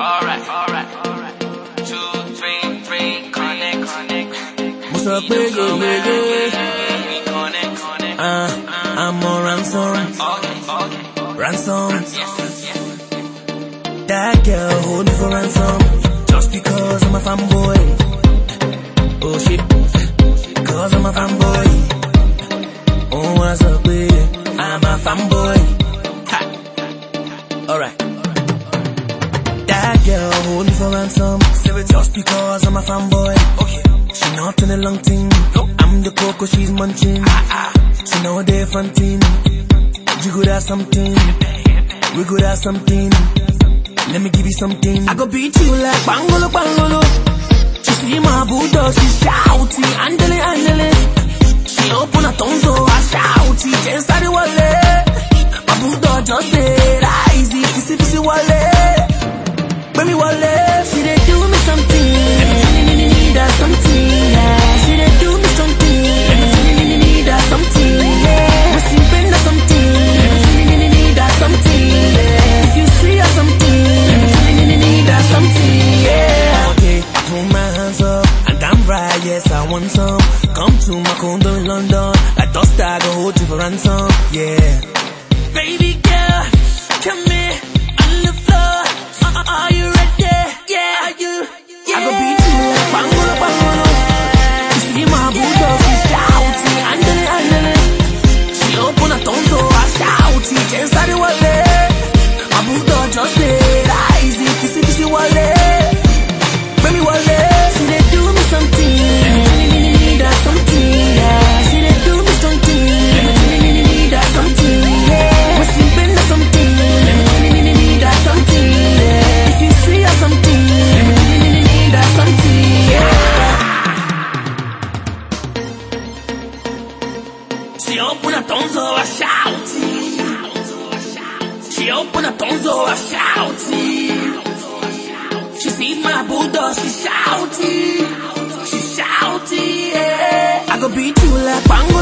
alright, alright, alright. Two, three, three, connect, connect. Mo sọ pé yeyeye. We connect, connect. Ah, I'm on ransom, Okay, okay. ransom. Yes, yes. That girl hold me for ransom. Just because I'm a fanboy. Oh shit. Cause I'm a fanboy. Oh, what's up it? I'm a fanboy. Girl hold me for ransom. Just because I'm a fanboy. Okay. She not in a long thing. I'm the coco she's munching. She know they're fronting. You could have something. We could have something. Let me give you something. I go beat you like bangolo bangolo. She see my bulldog, yes I want some. Come to my condo in London, like dust I go hold you for ransom, yeah. Baby girl, come here on the floor. Uh, are you ready? Yeah, are you? Yeah. I go beat you bangolo bangolo. You see my bulldog, she shouty, andele andele. She open her tongue so I shouty, can't She open her tongue so I shout. She open her tongue so I shout. She see my bulldog, she shouty. She shouty, yeah. I go beat you like bangolo